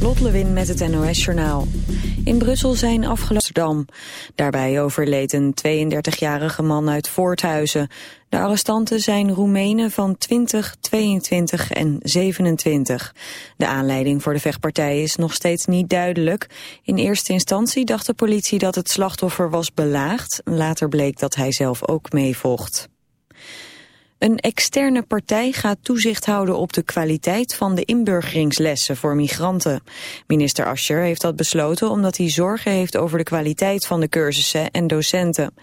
Lot Lewin met het NOS Journaal. In Brussel zijn afgelopen Daarbij overleed een 32-jarige man uit Voorthuizen. De arrestanten zijn Roemenen van 20, 22 en 27. De aanleiding voor de vechtpartij is nog steeds niet duidelijk. In eerste instantie dacht de politie dat het slachtoffer was belaagd. Later bleek dat hij zelf ook meevocht. Een externe partij gaat toezicht houden op de kwaliteit van de inburgeringslessen voor migranten. Minister Ascher heeft dat besloten omdat hij zorgen heeft over de kwaliteit van de cursussen en docenten.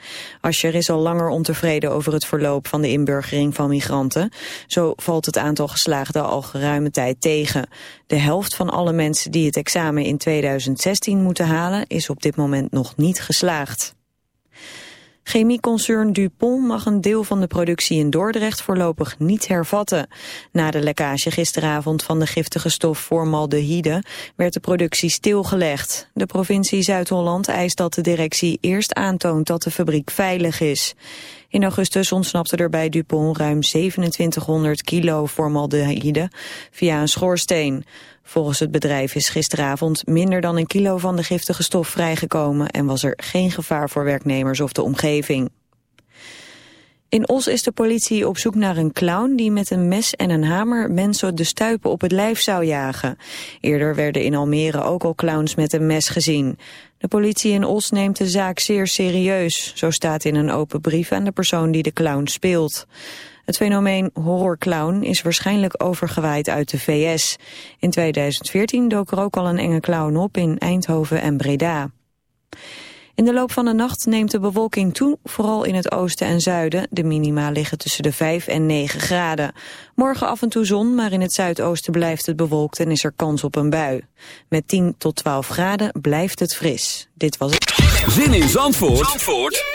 Ascher is al langer ontevreden over het verloop van de inburgering van migranten. Zo valt het aantal geslaagden al geruime tijd tegen. De helft van alle mensen die het examen in 2016 moeten halen is op dit moment nog niet geslaagd. Chemieconcern Dupont mag een deel van de productie in Dordrecht voorlopig niet hervatten. Na de lekkage gisteravond van de giftige stof formaldehyde werd de productie stilgelegd. De provincie Zuid-Holland eist dat de directie eerst aantoont dat de fabriek veilig is. In augustus ontsnapte er bij Dupont ruim 2700 kilo formaldehyde via een schoorsteen. Volgens het bedrijf is gisteravond minder dan een kilo van de giftige stof vrijgekomen en was er geen gevaar voor werknemers of de omgeving. In Os is de politie op zoek naar een clown die met een mes en een hamer mensen de stuipen op het lijf zou jagen. Eerder werden in Almere ook al clowns met een mes gezien. De politie in Os neemt de zaak zeer serieus, zo staat in een open brief aan de persoon die de clown speelt. Het fenomeen horrorclown is waarschijnlijk overgewaaid uit de VS. In 2014 dook er ook al een enge clown op in Eindhoven en Breda. In de loop van de nacht neemt de bewolking toe, vooral in het oosten en zuiden. De minima liggen tussen de 5 en 9 graden. Morgen af en toe zon, maar in het zuidoosten blijft het bewolkt en is er kans op een bui. Met 10 tot 12 graden blijft het fris. Dit was het. Zin in Zandvoort, Zandvoort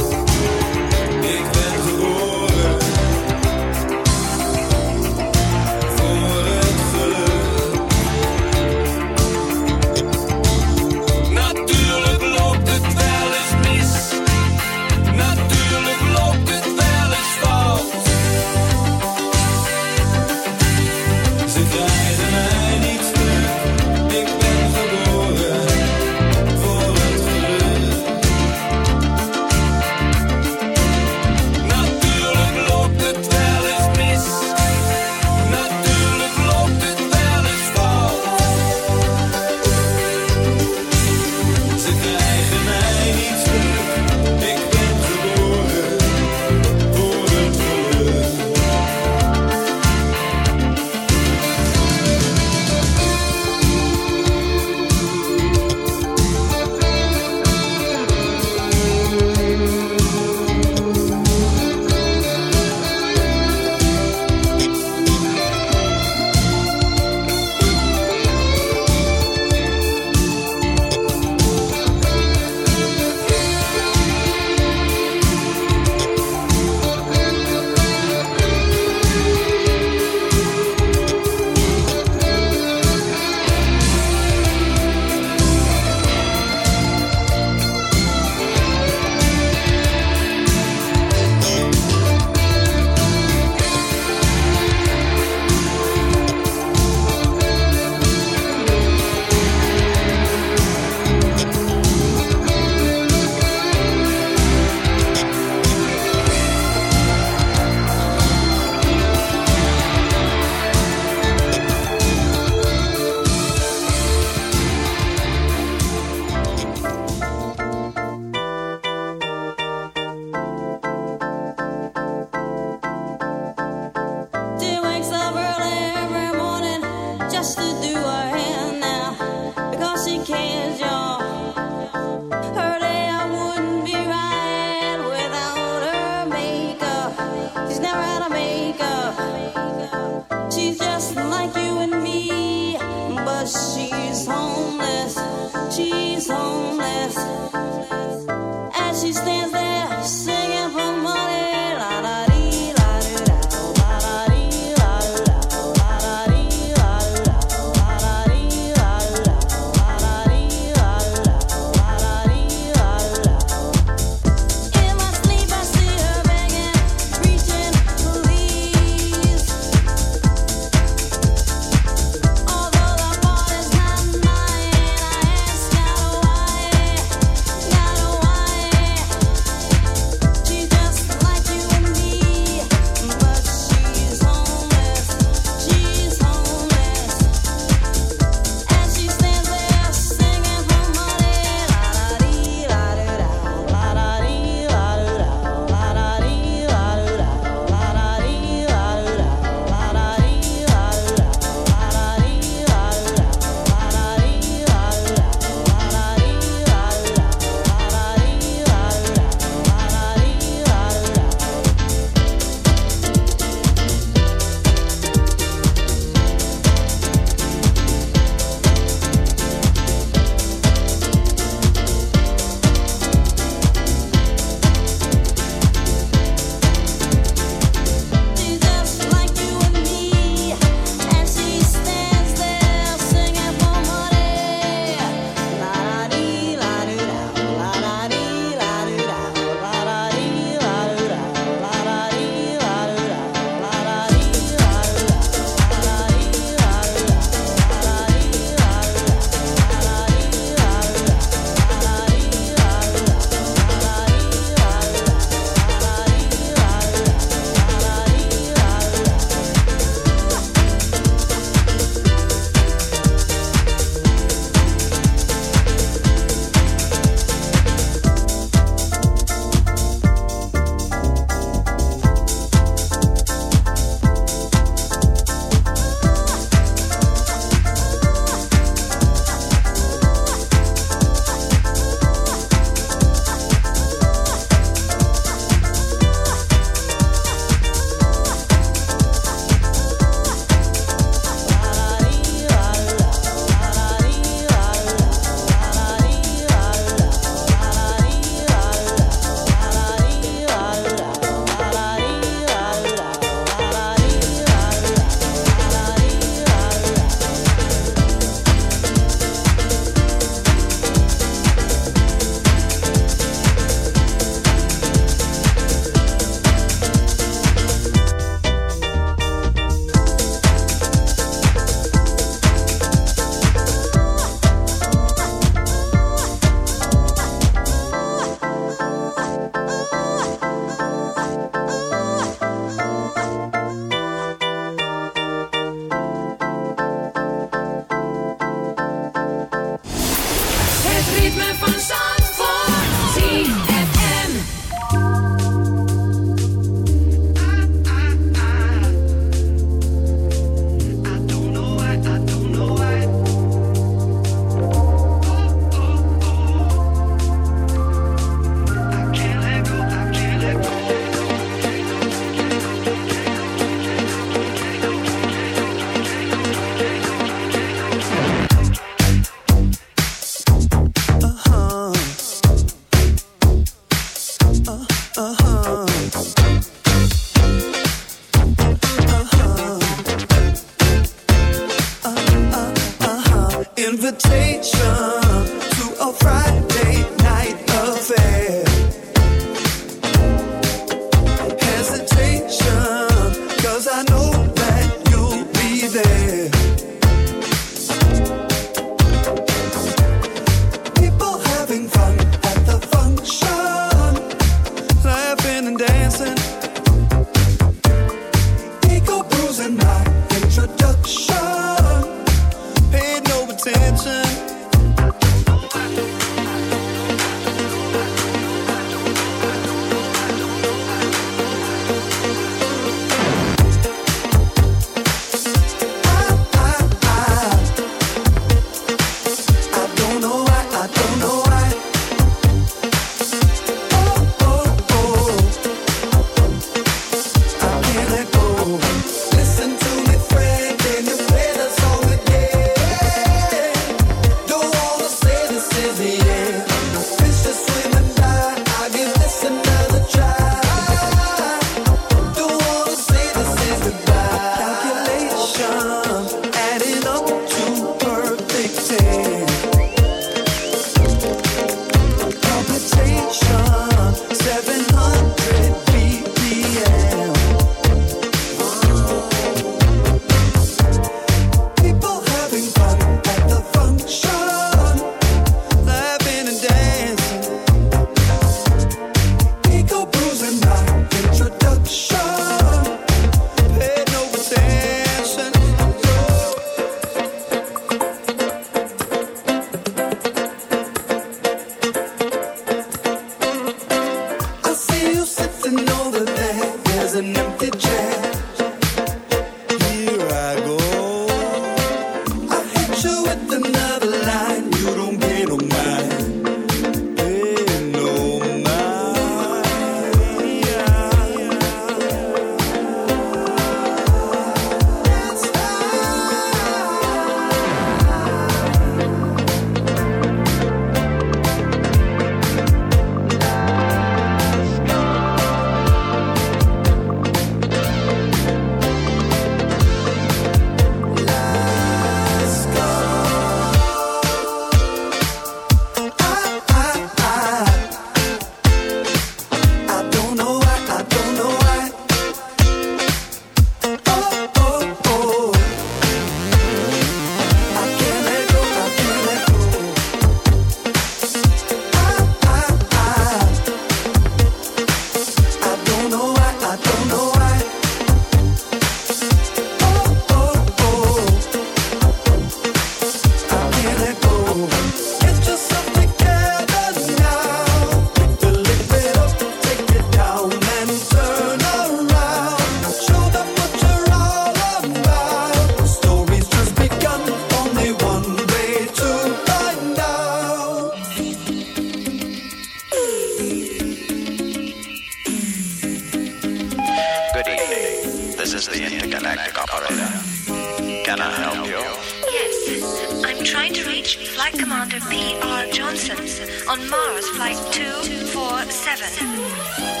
嗯。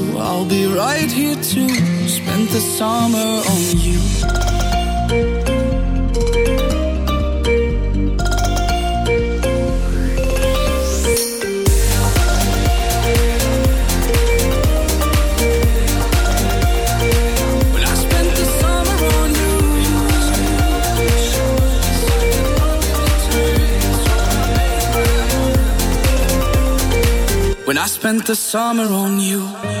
I'll be right here to spend the summer on you. When I spent the summer on you. When I spent the summer on you.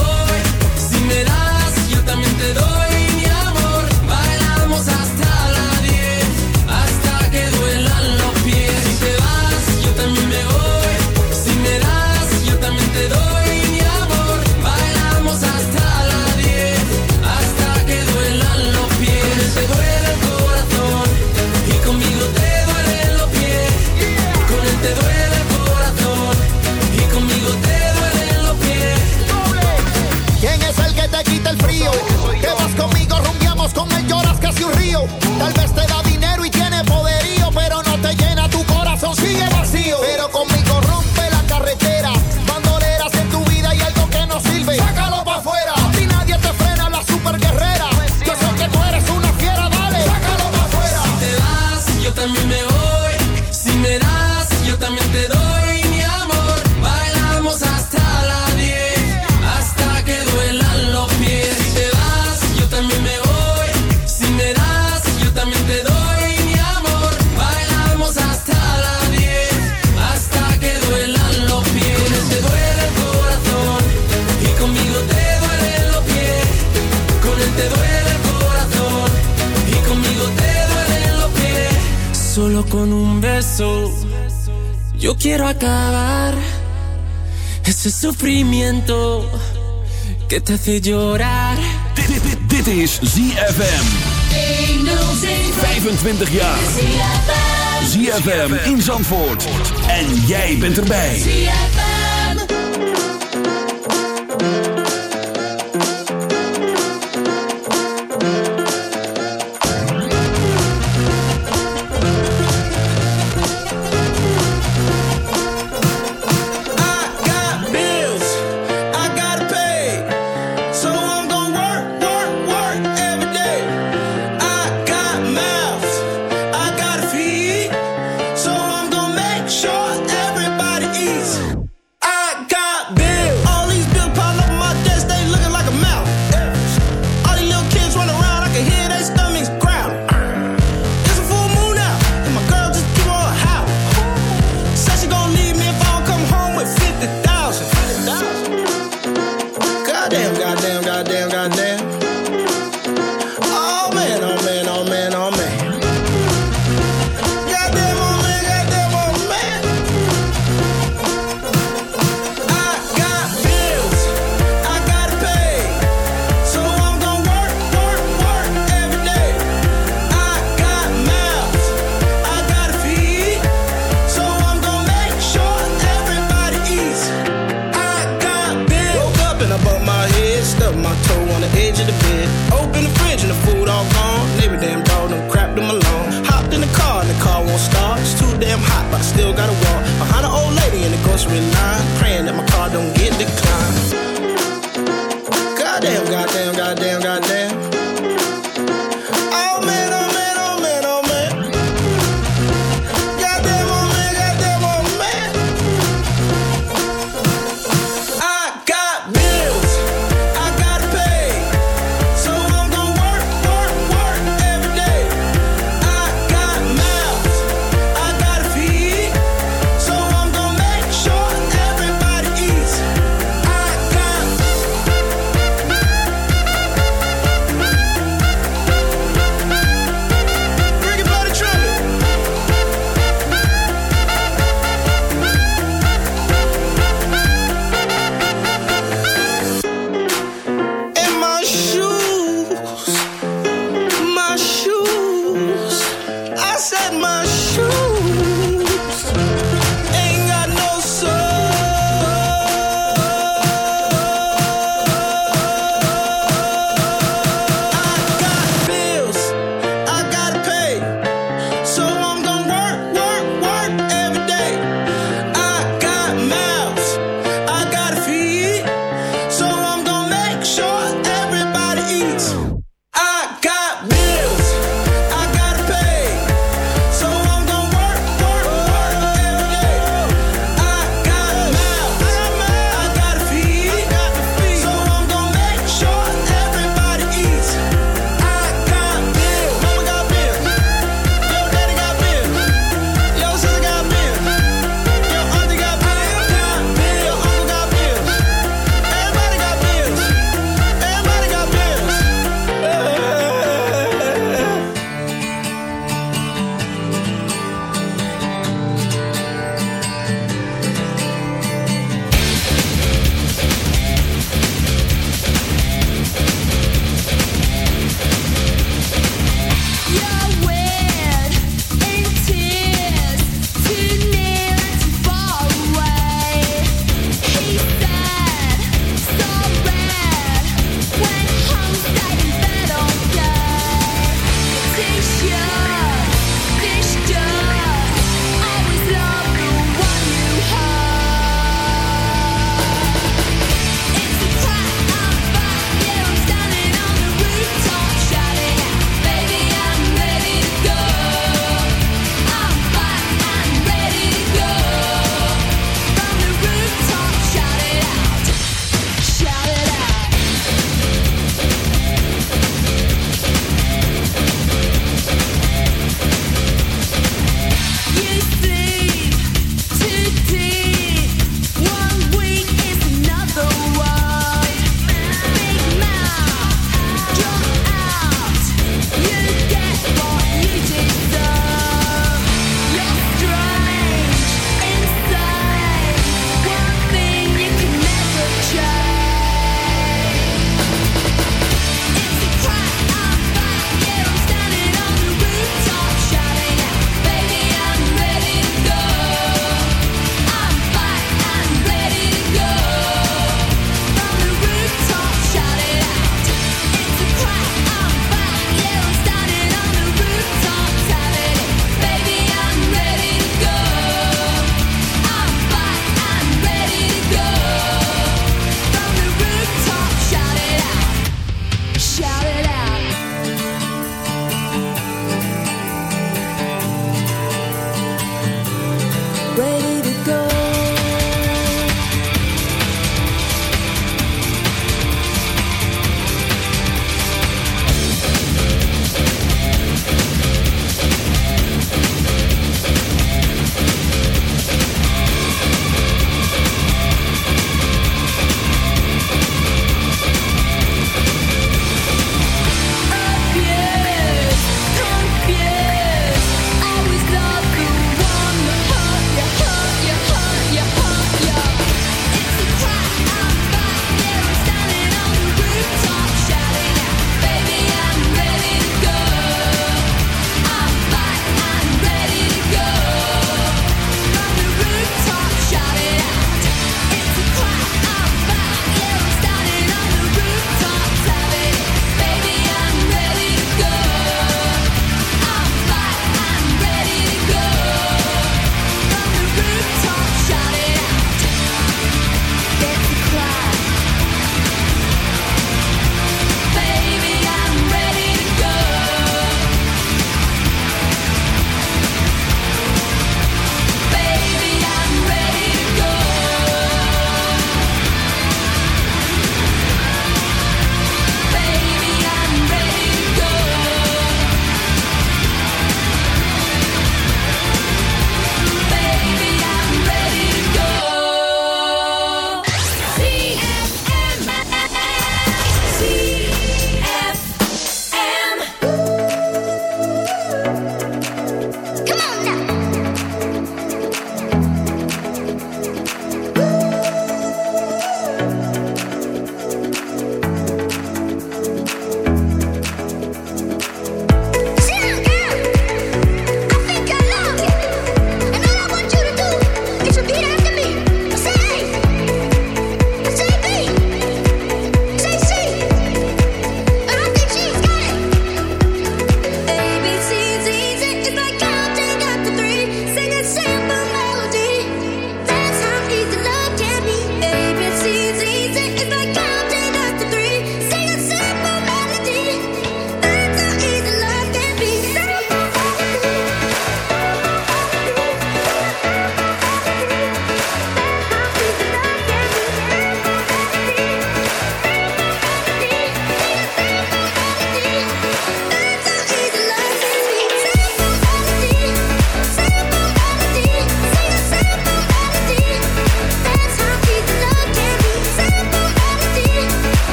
Yo quiero acabar ese sufrimiento que te hace llorar. Dit, is ZFM. 25 jaar. ZFM in Zandvoort. En jij bent erbij. ZFM.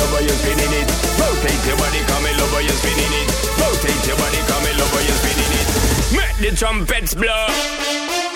Over, you're spinning it. Rotate your body, come over, you're spinning it. Rotate your body, come over, you're spinning it. Make the trumpets blow.